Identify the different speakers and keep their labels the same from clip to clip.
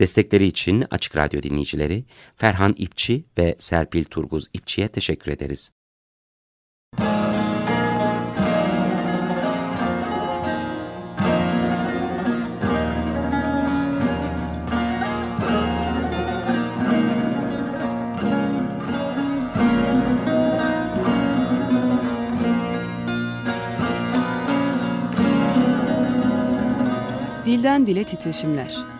Speaker 1: Destekleri için Açık Radyo dinleyicileri Ferhan İpçi ve Serpil Turguz İpçi'ye teşekkür ederiz.
Speaker 2: Dilden Dile Titreşimler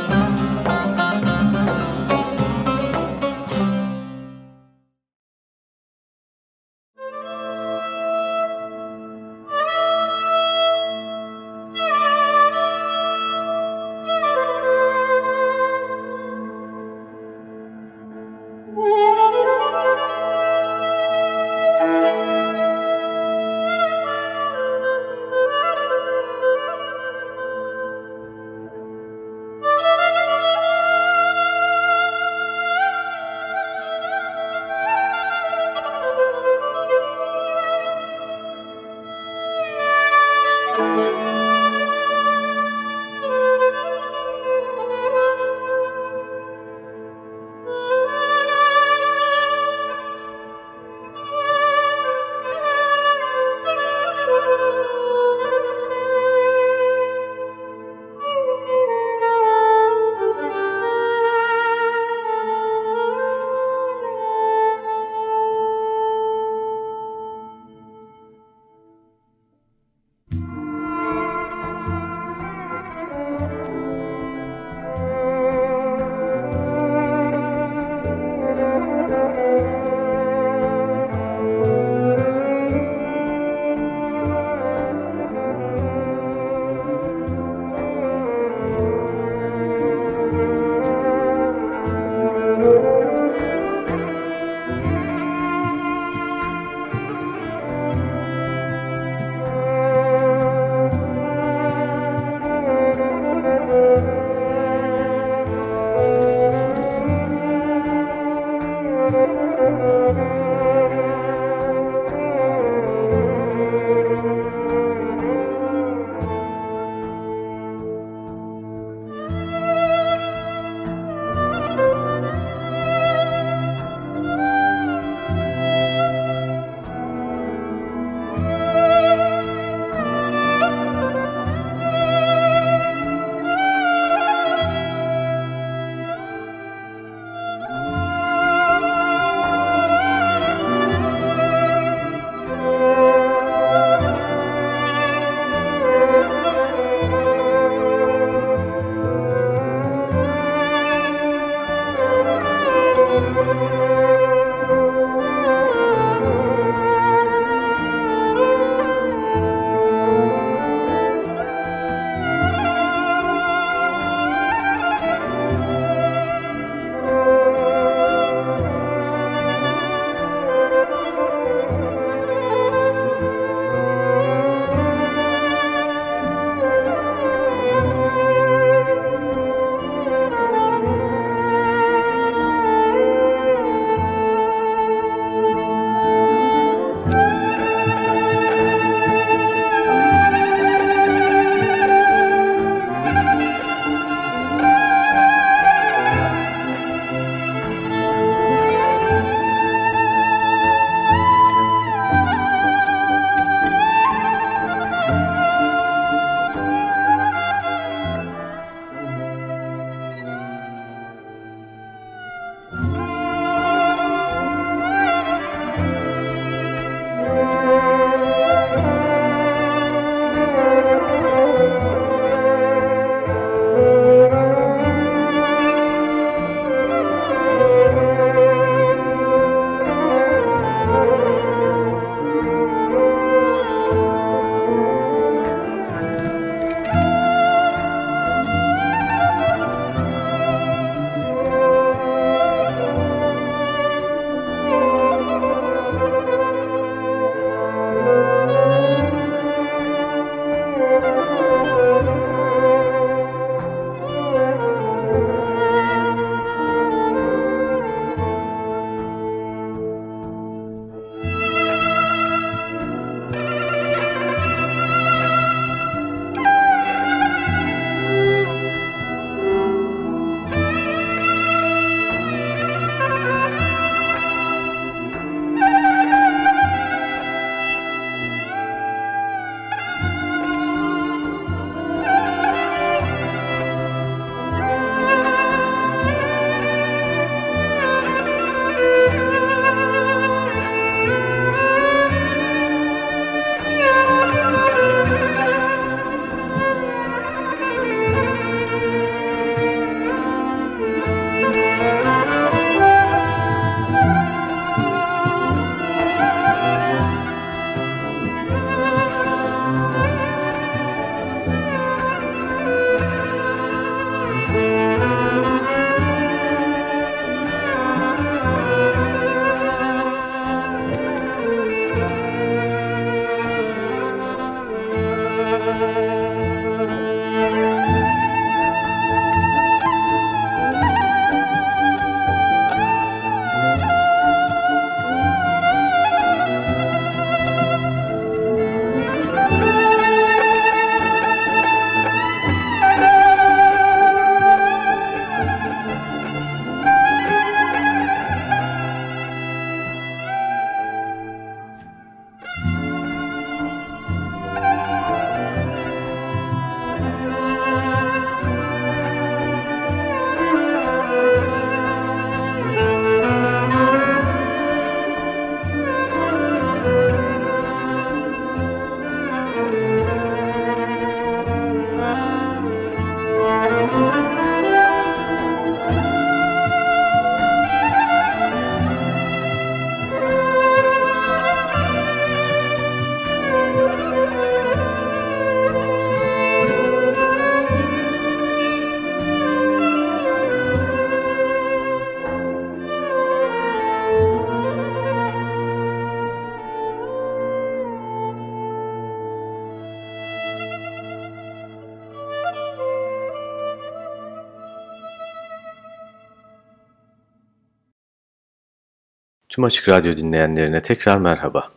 Speaker 3: Tüm Açık Radyo dinleyenlerine tekrar merhaba.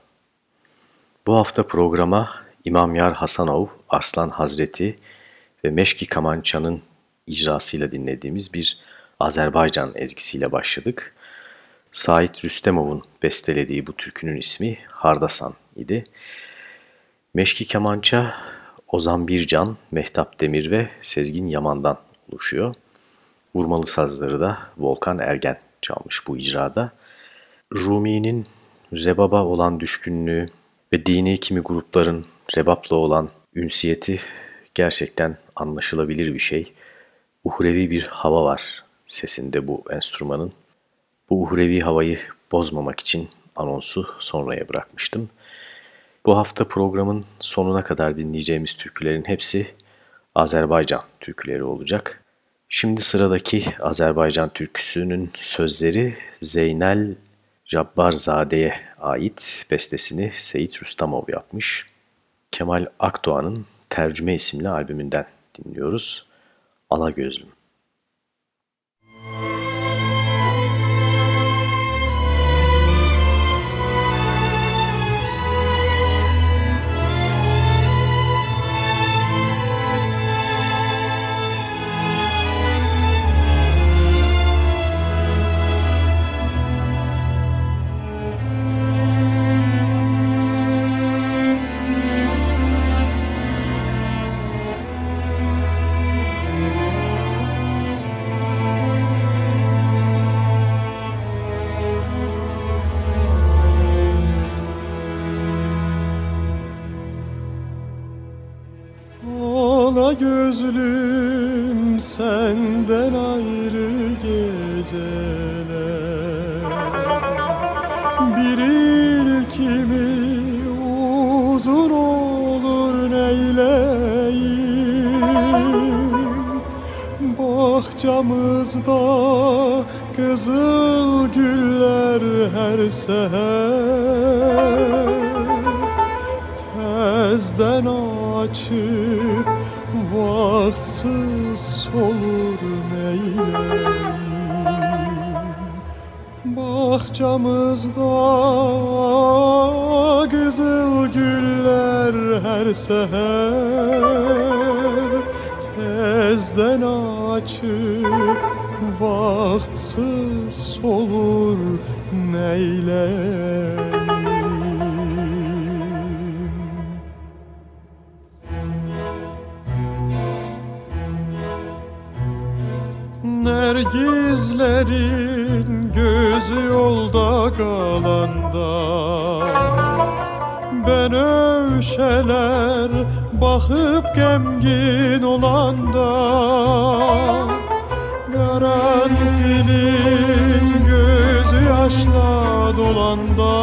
Speaker 3: Bu hafta programa İmam Yar Hasanov, Arslan Hazreti ve Meşki Kamança'nın icrasıyla dinlediğimiz bir Azerbaycan ezgisiyle başladık. Sait Rüstemov'un bestelediği bu türkünün ismi Hardasan idi. Meşki Kamança, Ozan Bircan, Mehtap Demir ve Sezgin Yaman'dan oluşuyor. Vurmalı sazları da Volkan Ergen çalmış bu icrada. Rumi'nin rebaba olan düşkünlüğü ve dini kimi grupların rebapla olan ünsiyeti gerçekten anlaşılabilir bir şey. Uhrevi bir hava var sesinde bu enstrümanın. Bu uhrevi havayı bozmamak için anonsu sonraya bırakmıştım. Bu hafta programın sonuna kadar dinleyeceğimiz türkülerin hepsi Azerbaycan türküleri olacak. Şimdi sıradaki Azerbaycan türküsünün sözleri Zeynel Cabbarzade'ye ait bestesini Seyit Rüstamov yapmış. Kemal Akdoğan'ın Tercüme isimli albümünden dinliyoruz. Ala Gözlüm.
Speaker 4: Karanfilin gözü yaşla dolanda.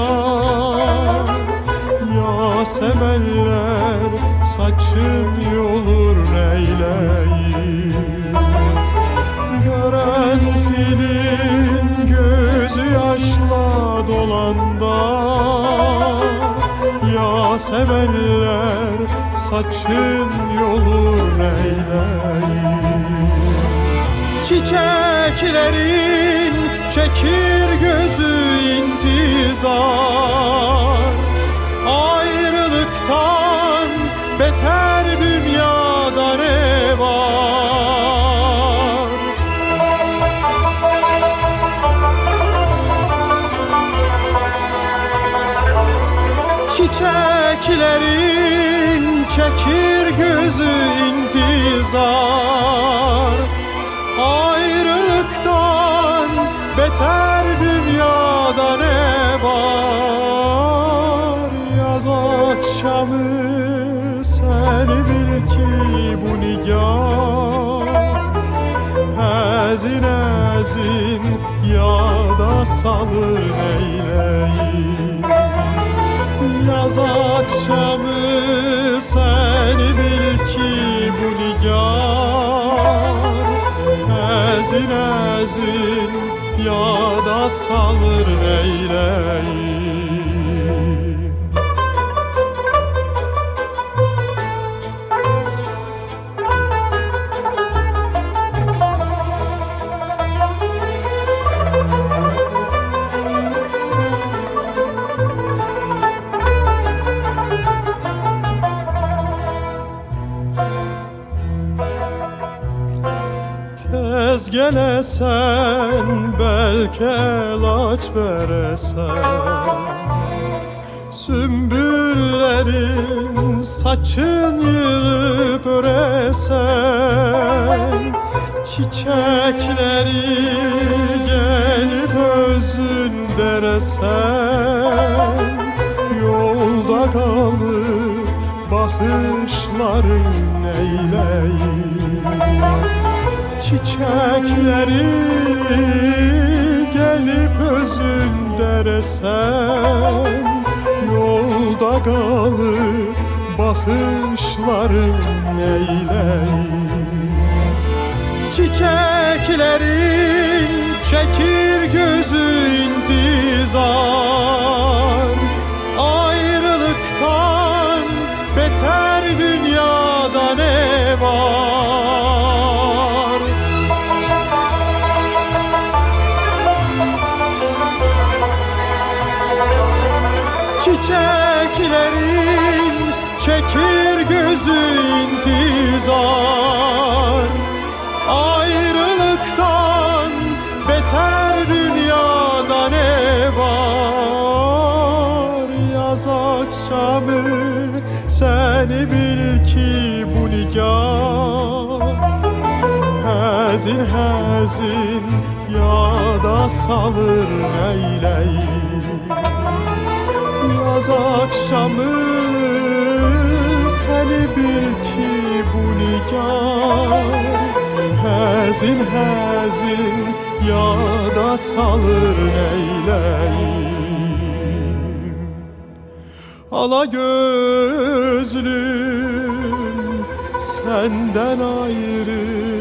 Speaker 4: Yasemenler saçın yolur neyleyim gören gözü yaşla dolanda. Yasemenler saçın yolu neyleyim Çiçeklerin çekir gözü intizar. Ayrılıktan beter dünyada ne var? Çiçeklerin çekir gözü intizar yada salır eyleyim Yaz akşamı sen bil ki bu nigar. Ezin ezin ya da salır neyleyim gelesen belki elaç veresen. Sümbüllerin saçın yığıp öresen. Çiçekleri Çiçekleri gelip özün deresen Yolda kalıp bakışların neyleyim? Çiçeklerin çekir gözü intizar Hazin hazin yada salır neyleyim? Yaz akşamı seni bil ki bu nikah. Hazin hazin yada salır neyleyim? Ala gözlüm senden ayrı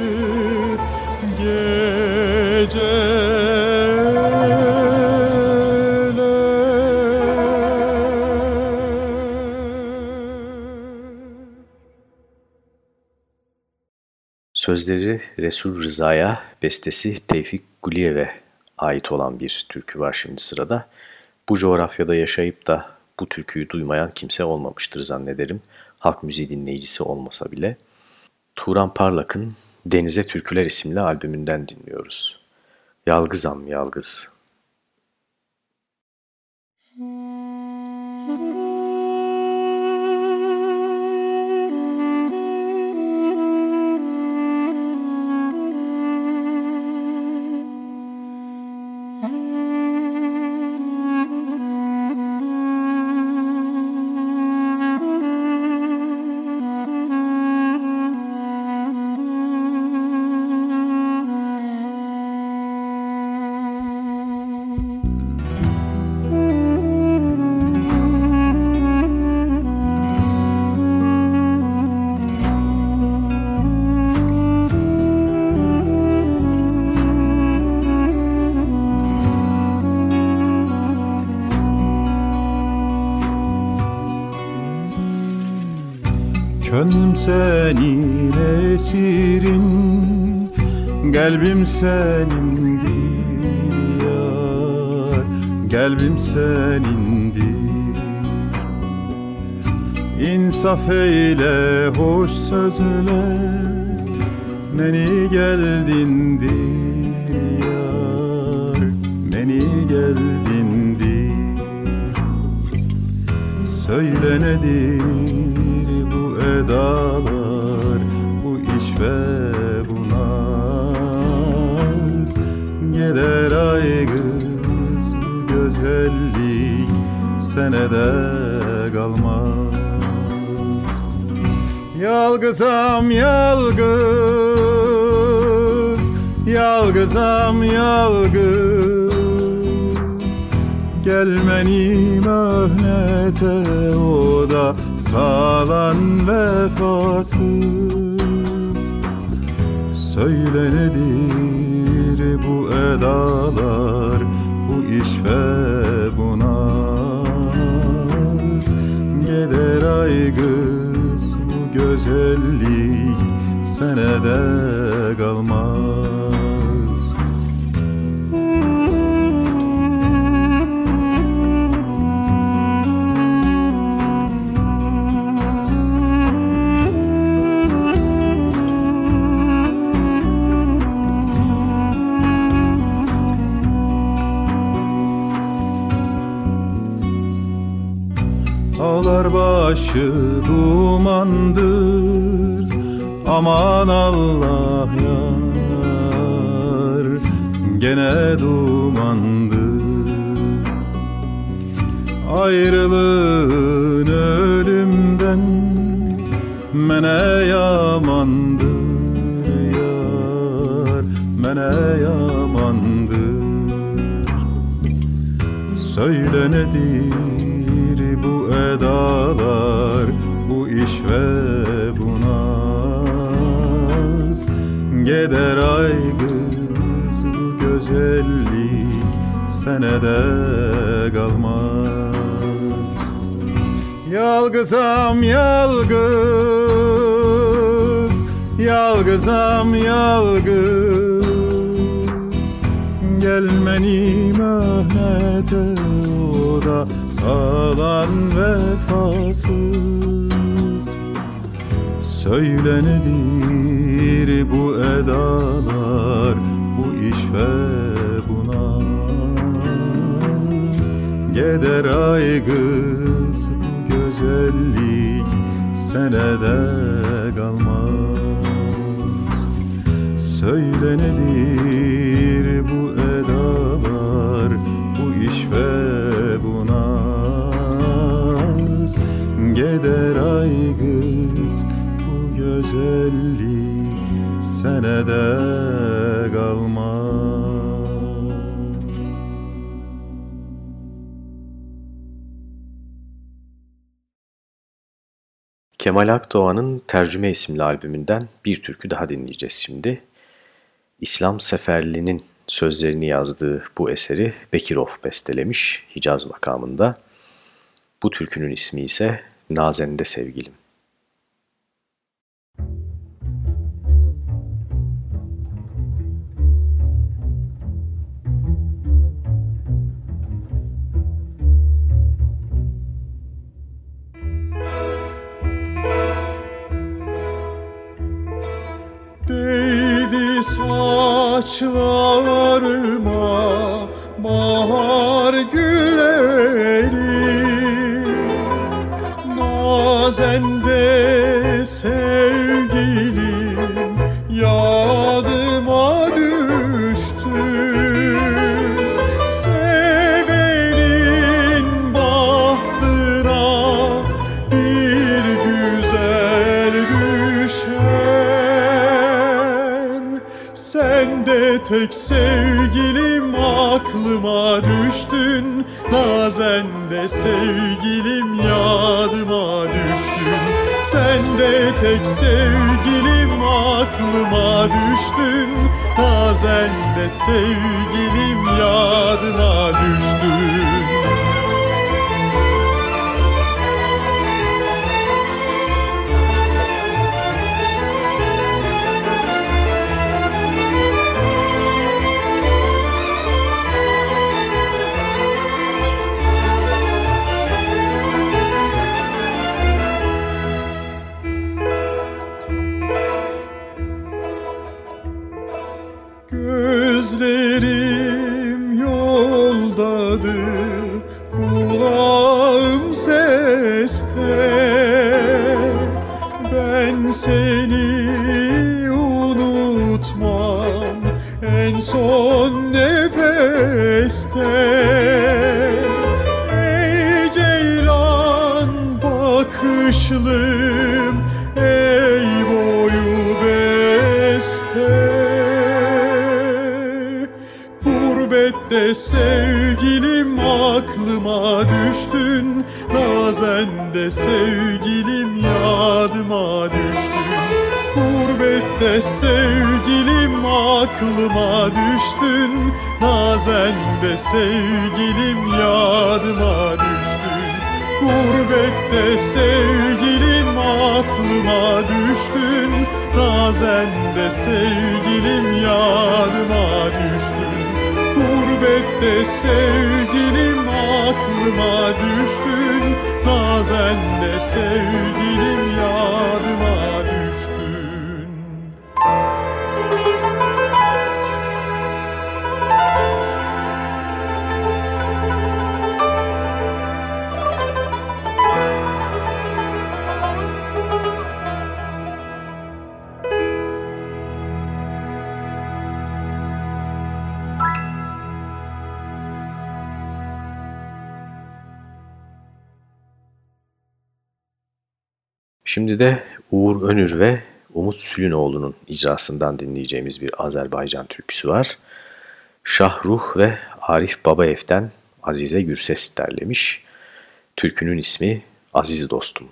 Speaker 3: Sözleri Resul Rıza'ya, bestesi Tevfik Guliyev'e ait olan bir türkü var şimdi sırada. Bu coğrafyada yaşayıp da bu türküyü duymayan kimse olmamıştır zannederim. Halk müziği dinleyicisi olmasa bile. Turan Parlak'ın Denize Türküler isimli albümünden dinliyoruz. Yalgızam yalgız.
Speaker 5: Gönlüm senin esirin Kalbim senindir yar Kalbim senindir. İnsaf eyle hoş sözle Beni geldindir yar Beni geldindir Söyle nedir bu edalar Bu iş ve bu naz. Gider ay kız bu güzellik Senede kalmaz. Yalgızam yalgız Yalgızam yalgız. Gelmeni möhnete o da sağlan vefasız Söyle nedir bu edalar bu iş ve bu naz. Gider ay kız bu güzellik senede kalmaz Dağlar başı dumandır. Aman Allah yar Gene dumandır. Ayrılığın ölümden Mene yamandır yar Mene yamandır. Söyle nedir bu edalar Bu iş ve bu naz. Geder ay kız bu güzellik Senede kalmaz. Yalgızam yalgız Yalgızam yalgız. Gelmeni möhnete o da sağlan vefasız. Söyle nedir bu edalar bu iş ve bu naz. Geder ay kız bu güzellik senede kalmaz. Söyle nedir Geder ay kız bu güzellik senede kalmaz
Speaker 3: Kemal Akdoğan'ın Tercüme isimli albümünden bir türkü daha dinleyeceğiz şimdi. İslam Seferli'nin sözlerini yazdığı bu eseri Bekirov bestelemiş Hicaz makamında. Bu türkünün ismi ise Nazende Sevgilim.
Speaker 4: Değdi saçlarıma sevgilim yadıma düştü. Sevenin bahtına bir güzel düşer. Sen de tek sevgilim aklıma düştün. Nazen de sevgilim tek sevgilim aklıma düştün. Nazen de sevgilim yadına düştün Gözlerim yoldadır, kulağım seste. Ben seni unutmam en son nefeste. Ey ceylan bakışlım, sevgilim aklıma düştün. Nazende sevgilim yadıma düştün. Gurbette sevgilim aklıma düştün. Nazende sevgilim yadıma düştün. Gurbette sevgilim aklıma düştün. Nazende sevgilim yadıma düştün Gurbette sevgilim aklıma düştün. Nazende sevgilim yadıma
Speaker 3: Şimdi de Uğur Önür ve Umut Sülünoğlu'nun icrasından dinleyeceğimiz bir Azerbaycan türküsü var. Şahruh ve Arif Babaev'den Azize Gürses derlemiş. Türkünün ismi Aziz Dostum.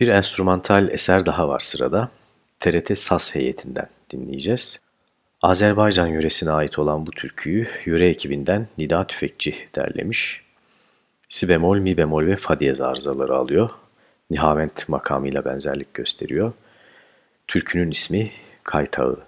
Speaker 3: Bir enstrümantal eser daha var sırada. TRT Saz heyetinden dinleyeceğiz. Azerbaycan yöresine ait olan bu türküyü yöre ekibinden Nida Tüfekçi derlemiş. Si bemol, mi bemol ve fa diyez arızaları alıyor. Nihavent makamıyla benzerlik gösteriyor. Türkünün ismi Kaytağı.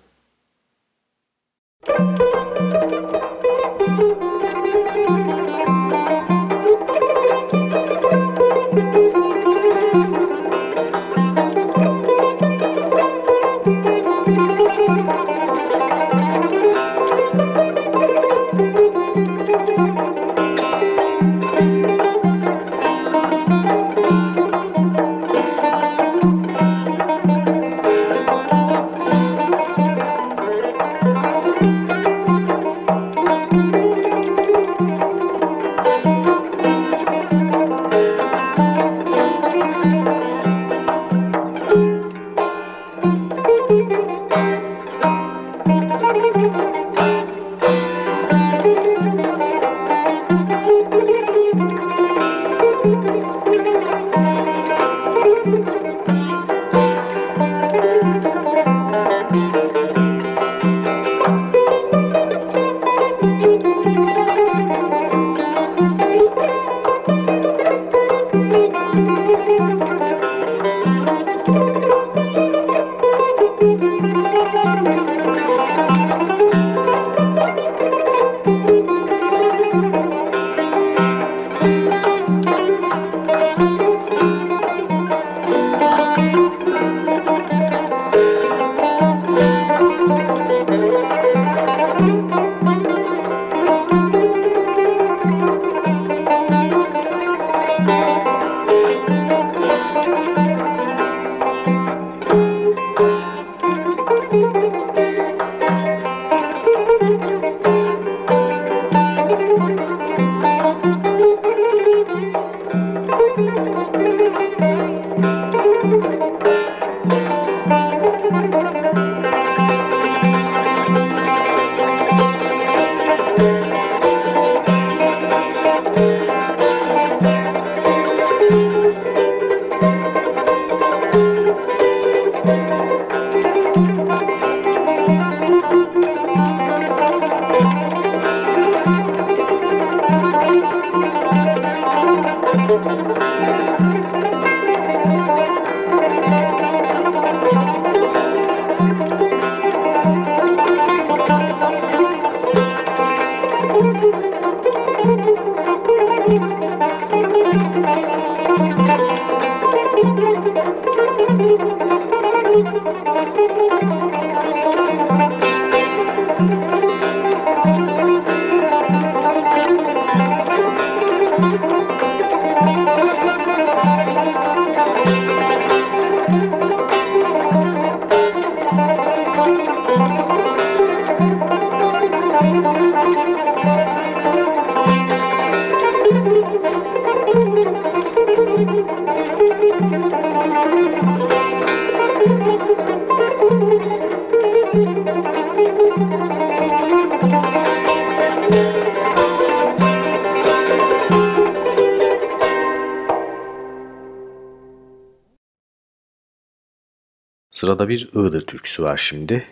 Speaker 3: Sırada bir Iğdır türküsü var şimdi.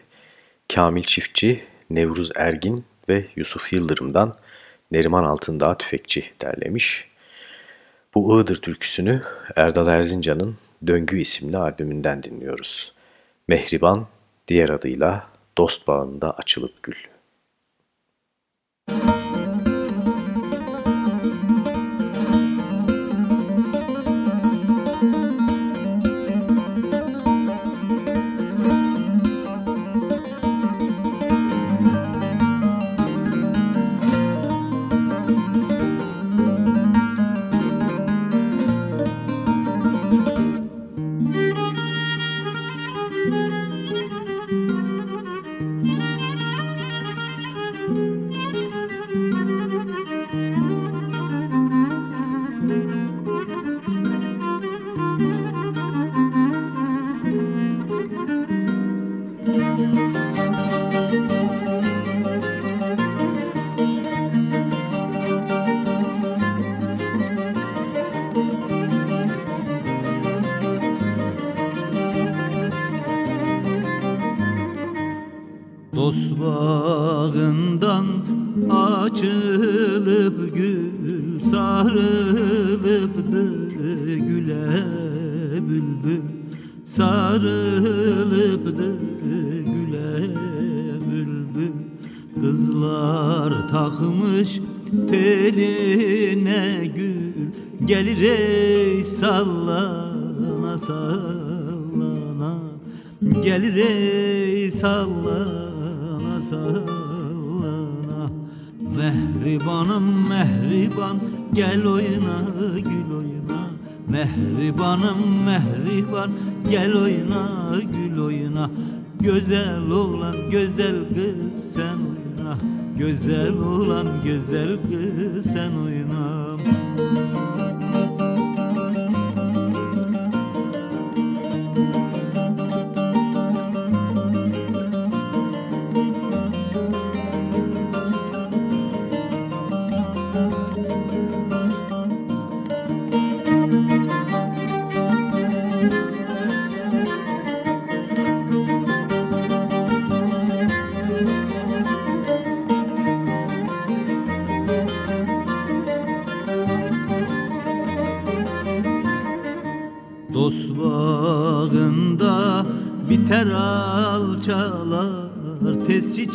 Speaker 3: Kamil Çiftçi, Nevruz Ergin ve Yusuf Yıldırım'dan Neriman Altındağ Tüfekçi derlemiş. Bu Iğdır türküsünü Erdal Erzincan'ın Döngü isimli albümünden dinliyoruz. Mehriban, diğer adıyla Dost Bağında Açılıp Gül.
Speaker 6: Güzel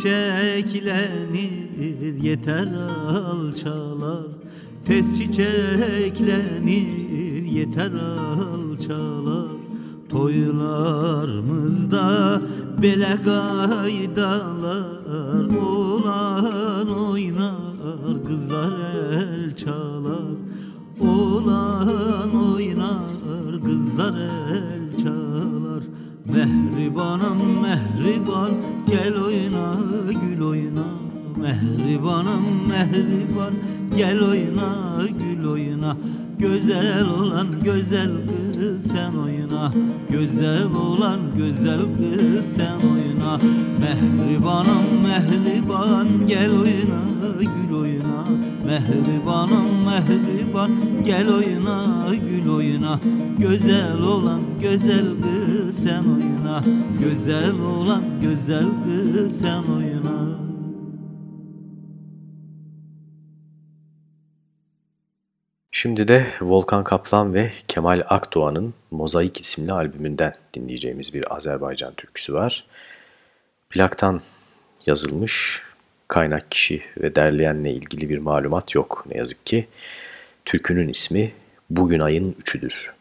Speaker 6: çiçeklenir yeter alçalar. Tez çiçeklenir yeter alçalar. Toylarımızda bele gaydalar Mehribanım mehriban gel oyna gül oyna. Güzel olan güzel kız sen oyna. Güzel olan güzel kız sen oyna.
Speaker 3: Şimdi de Volkan Kaplan ve Kemal Akdoğan'ın Mozaik isimli albümünden dinleyeceğimiz bir Azerbaycan türküsü var. Plaktan yazılmış, kaynak kişi ve derleyenle ilgili bir malumat yok ne yazık ki. Türkünün ismi Bugün Ayın Üçüdür.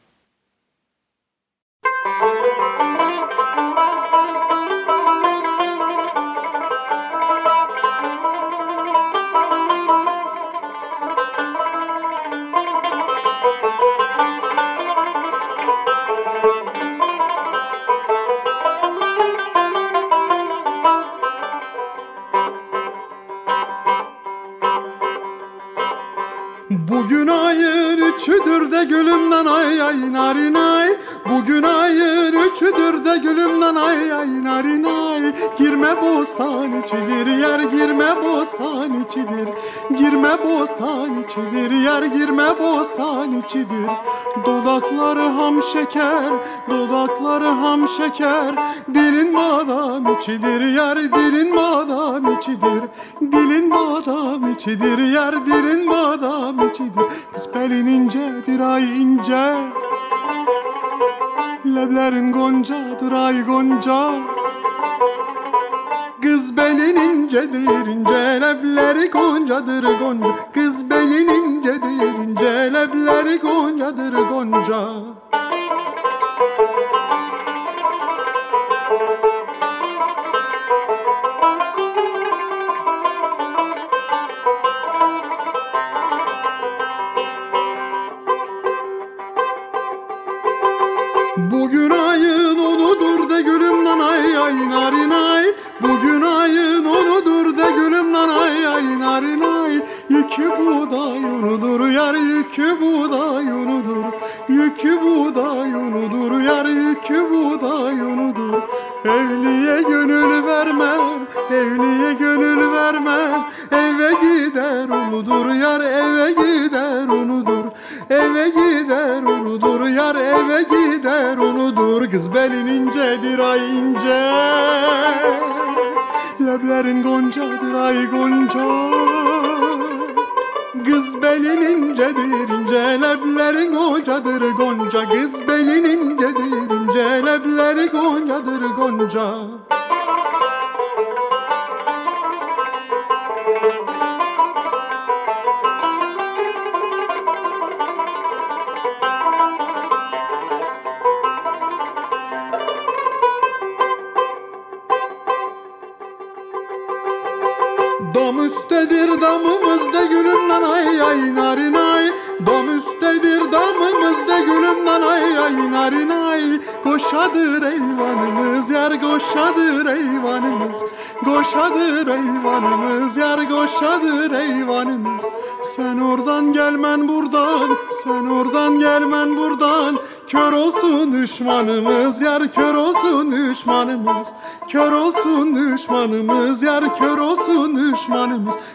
Speaker 4: İçidir yer girme bostan içidir. Dudakları ham şeker dudakları ham şeker. Dilin madam içidir yer dilin madam içidir. Dilin madam içidir yer dilin madam içidir. Kız pelin incedir ay ince. Leblerin goncadır ay gonca Kız belin incedir ince lebleri goncadır gonca. Kız belin incedir ince lebleri goncadır gonca Hey.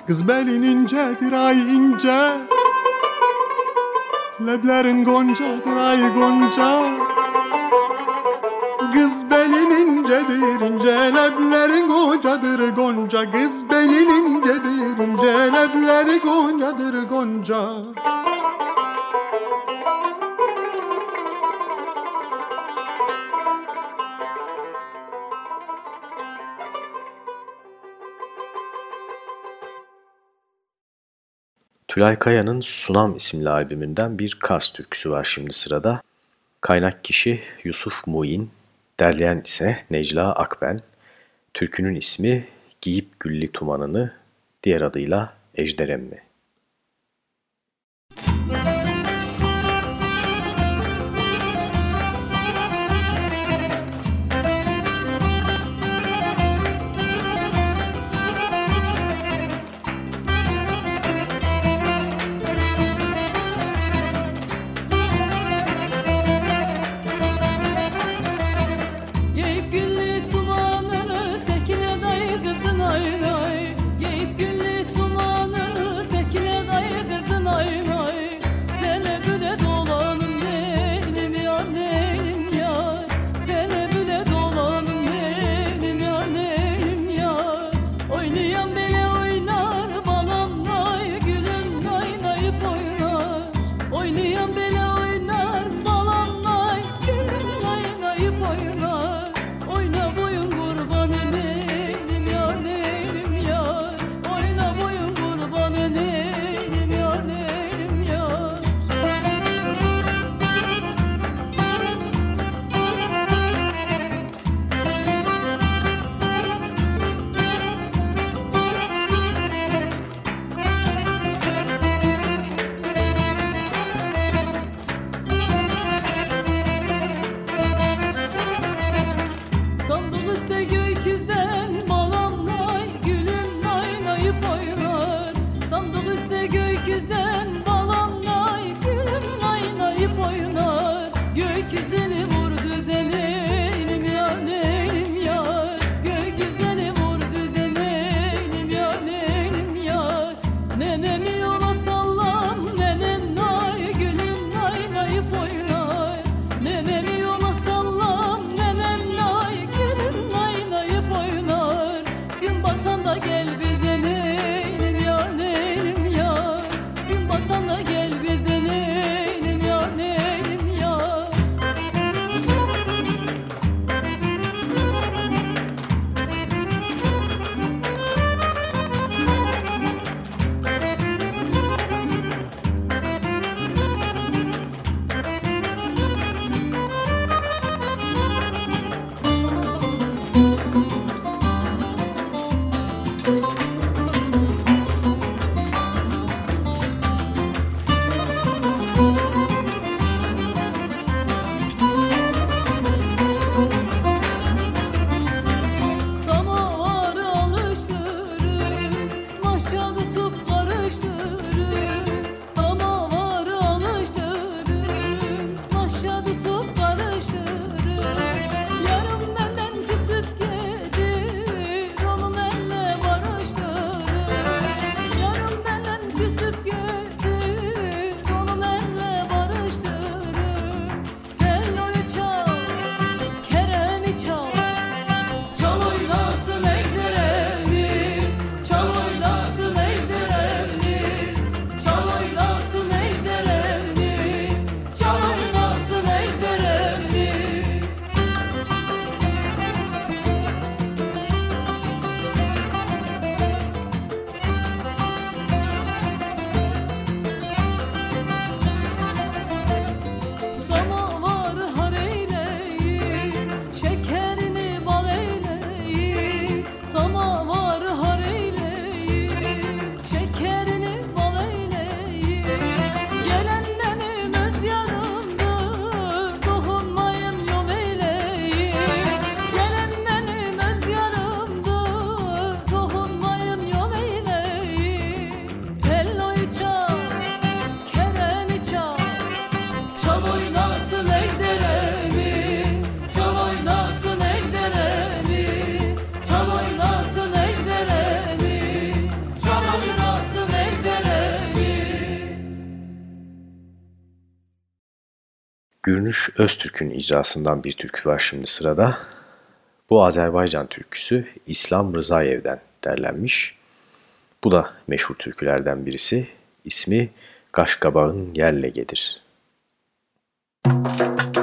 Speaker 4: Kız belin incedir ay ince. Leblerin goncadır ay gonca
Speaker 3: Tülay Kaya'nın Sunam isimli albümünden bir Kars türküsü var şimdi sırada. Kaynak kişi Yusuf Muin, Derleyen ise Necla Akben. Türkünün ismi Giyip Gülli Tumanını, diğer adıyla Ejderemmi. Gürnüş Öztürk'ün icrasından bir türkü var şimdi sırada. Bu Azerbaycan türküsü İslam Rızayev'den derlenmiş. Bu da meşhur türkülerden birisi. İsmi Kaşkabağ'ın Yerlege'dir. Müzik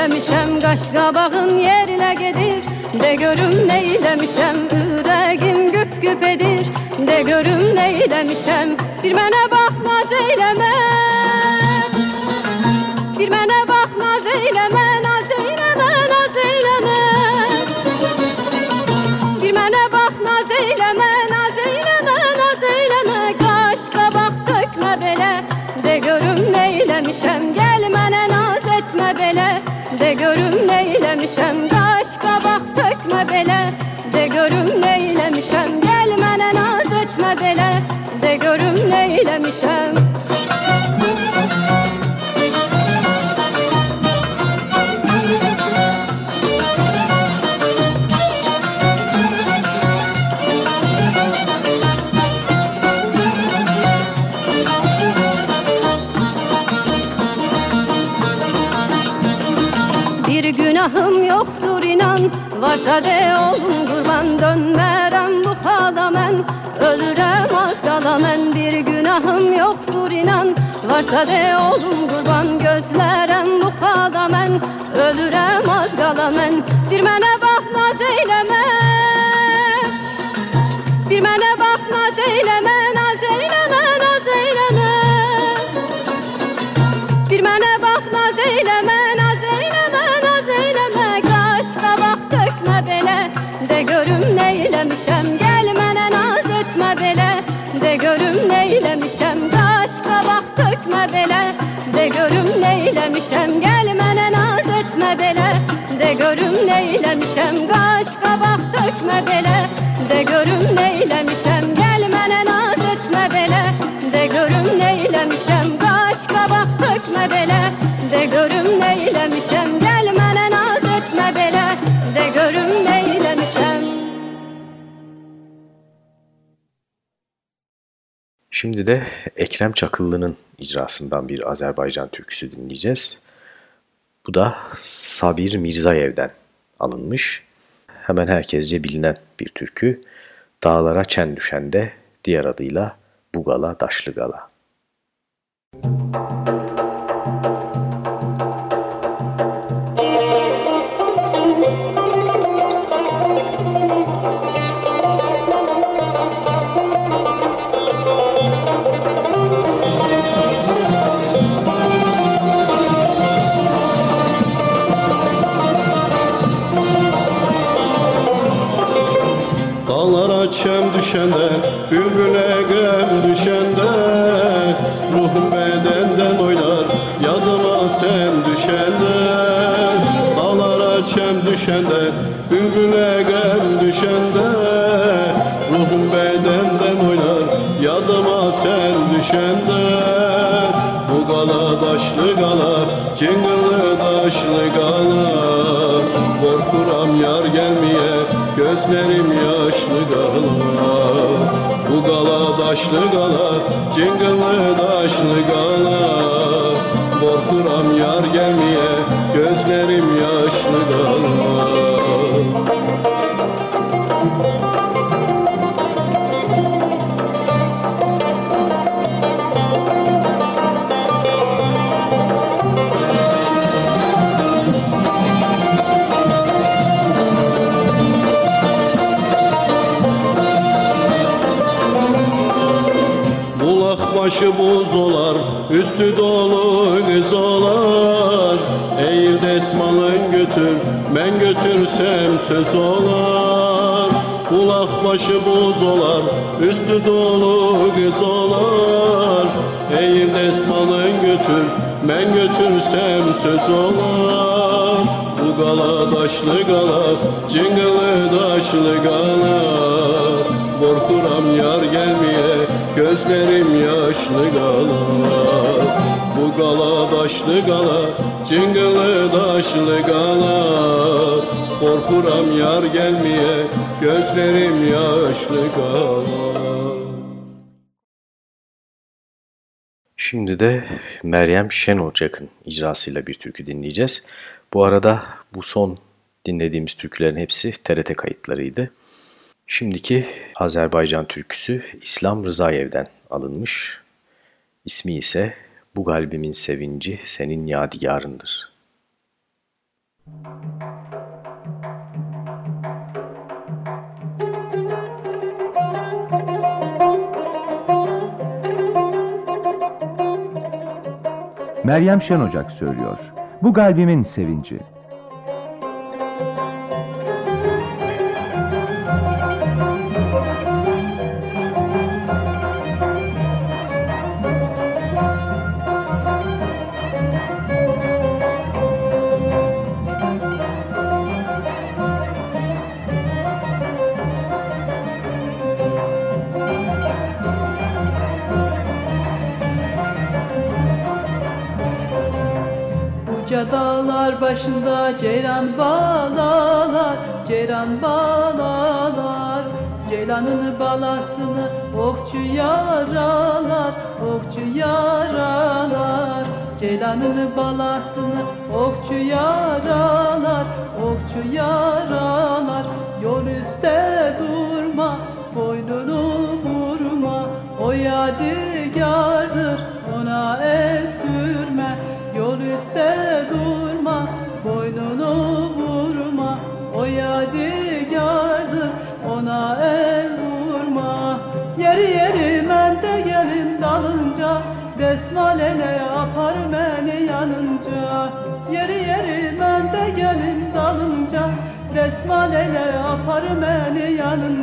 Speaker 7: neyləmişəm Qaş qabağın yerlə gedir De görüm neyləmişəm Ürəgim güp güp edir. De görüm neyləmişəm Bir mənə bax naz eyləmə Bir mənə bax naz eyləmə Varsa de oğlum kurban dönmerem bu hala men Ölürem az kala men bir günahım yoktur inan. Varsa de oğlum kurban gözlerem bu hala men Ölürem az kala men bir mənə bax naz eyləmə Bir mənə bax naz eyləmə naz neylemişem qaş qabaq tökmə belə De görüm neylemişem. Gel mənə naz etmə belə De görüm neylemişem. Qaş qabaq tökmə belə De görüm neylemişem
Speaker 3: Şimdi de Ekrem Çakıllı'nın icrasından bir Azerbaycan türküsü dinleyeceğiz. Bu da Sabir Mirzayev'den alınmış. Hemen herkesce bilinen bir türkü. Dağlara çen düşende diğer adıyla Bugala Daşlı Gala. Müzik
Speaker 8: düşende Bülbüle gel düşende. Ruhum bedenden oynar Yadıma sen düşende. Dağlara çem düşende Bülbüle gel düşende. Ruhum bedenden oynar Yadıma sen düşende. Bu gala daşlı gala Cingılı daşlı gala. Korkuram yar gelmeye Gözlerim yaşlı gala Bu gala daşlı gala Cingılı daşlı gala. Korkuram yar gelmeye Gözlerim yaşlı gala başı buz olar Üstü dolu kız olar. Eğil desmalın götür Ben götürsem söz olar. Kulak başı buz olar Üstü dolu kız olar. Eğil desmanın götür Ben götürsem söz olar. Bu gala daşlı gala Cingılı daşlı gala Korkuram yar gelmeye Gözlerim yaşlı gala Bu gala daşlı gala Cingılı daşlı gala Korkuram yar gelmeye Gözlerim yaşlı gala
Speaker 3: Şimdi de Meryem Şen Ocak'ın icrasıyla bir türkü dinleyeceğiz. Bu arada bu son dinlediğimiz türkülerin hepsi TRT kayıtlarıydı. Şimdiki Azerbaycan türküsü İslam Rızayev'den alınmış. İsmi ise Bu Galbimin Sevinci Senin Yadigarındır.
Speaker 9: Meryem Şen Ocak söylüyor. Bu galbimin sevinci.
Speaker 10: Başında ceylan bağlalar, ceylan bağlalar. Ceylanın balasını okçu yaralar, okçu yaralar. Ceylanın balasını okçu yaralar, okçu yaralar. Yol üstte durma, boynunu vurma O yadigardır, Besmalele yapar beni yanınca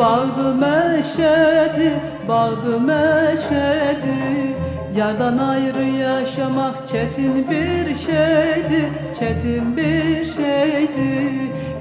Speaker 10: bağdı meşedi, bağdı meşedi. Yardan ayrı yaşamak çetin bir şeydi, çetin bir şeydi.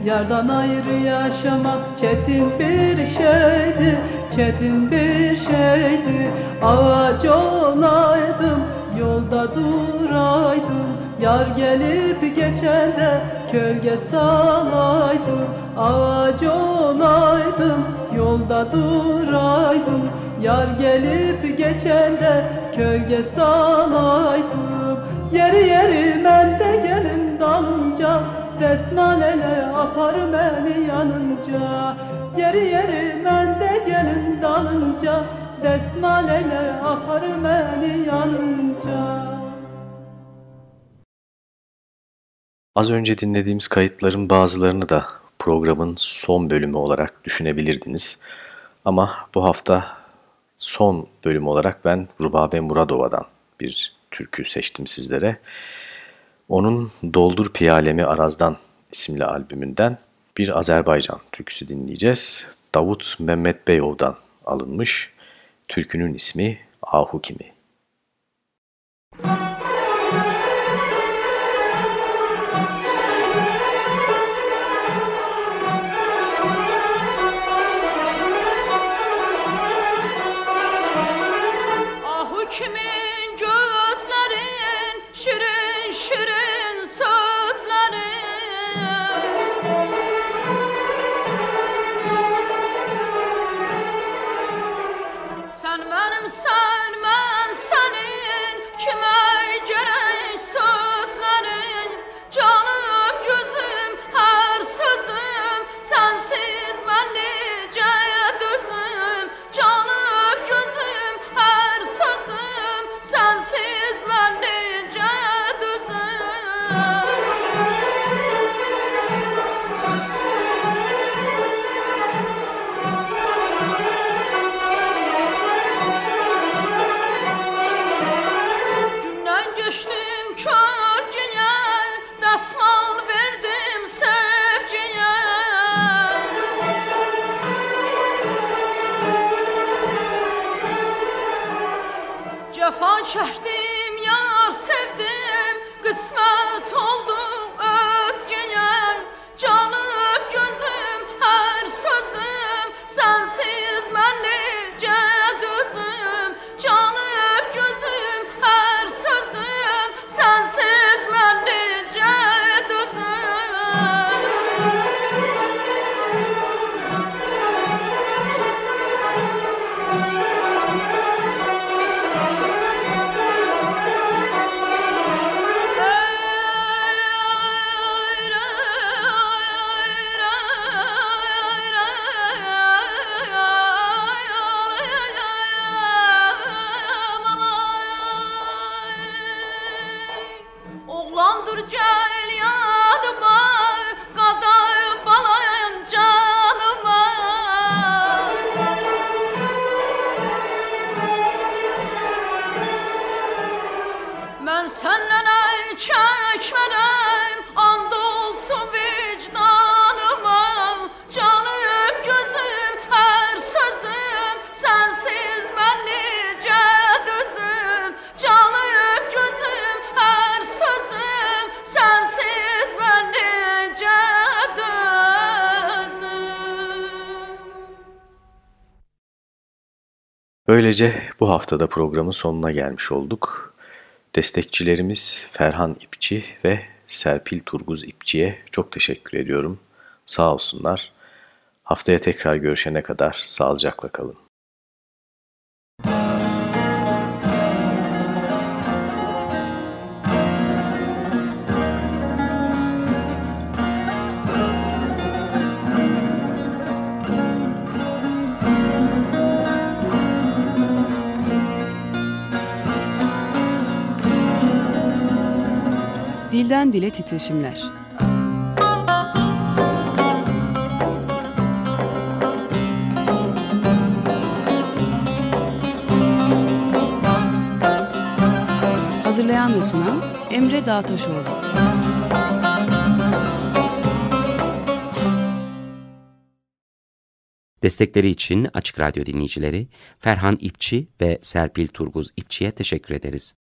Speaker 10: Yardan ayrı yaşamak çetin bir şeydi, çetin bir şeydi. Ağaç olaydım, yolda duraydım. Yar gelip geçende kölge salaydım. Ağaç olaydım, yolda duraydım Yar gelip geçende kölge salaydım Yeri yeri mende gelin dalınca Desmalele apar beni yanınca. Yeri yeri mende gelin dalınca Desmalele apar beni yanınca.
Speaker 3: Az önce dinlediğimiz kayıtların bazılarını da programın son bölümü olarak düşünebilirdiniz. Ama bu hafta son bölüm olarak ben Rubabe Muradova'dan bir türkü seçtim sizlere. Onun Doldur Piyalemi Araz'dan isimli albümünden bir Azerbaycan türküsü dinleyeceğiz. Davut Mehmet Beyov'dan alınmış. Türkünün ismi Ahu Kimi.
Speaker 11: Ahu Committee.
Speaker 3: Böylece bu haftada programın sonuna gelmiş olduk. Destekçilerimiz Ferhan İpçi ve Serpil Turguz İpçi'ye çok teşekkür ediyorum. Sağ olsunlar. Haftaya tekrar görüşene kadar sağlıcakla kalın.
Speaker 2: Dilden dile titreşimler. Hazırlayan ve sunan Emre Dağtaşoğlu.
Speaker 1: Destekleri için Açık Radyo dinleyicileri Ferhan İpçi ve Serpil Turguz İpçi'ye teşekkür ederiz.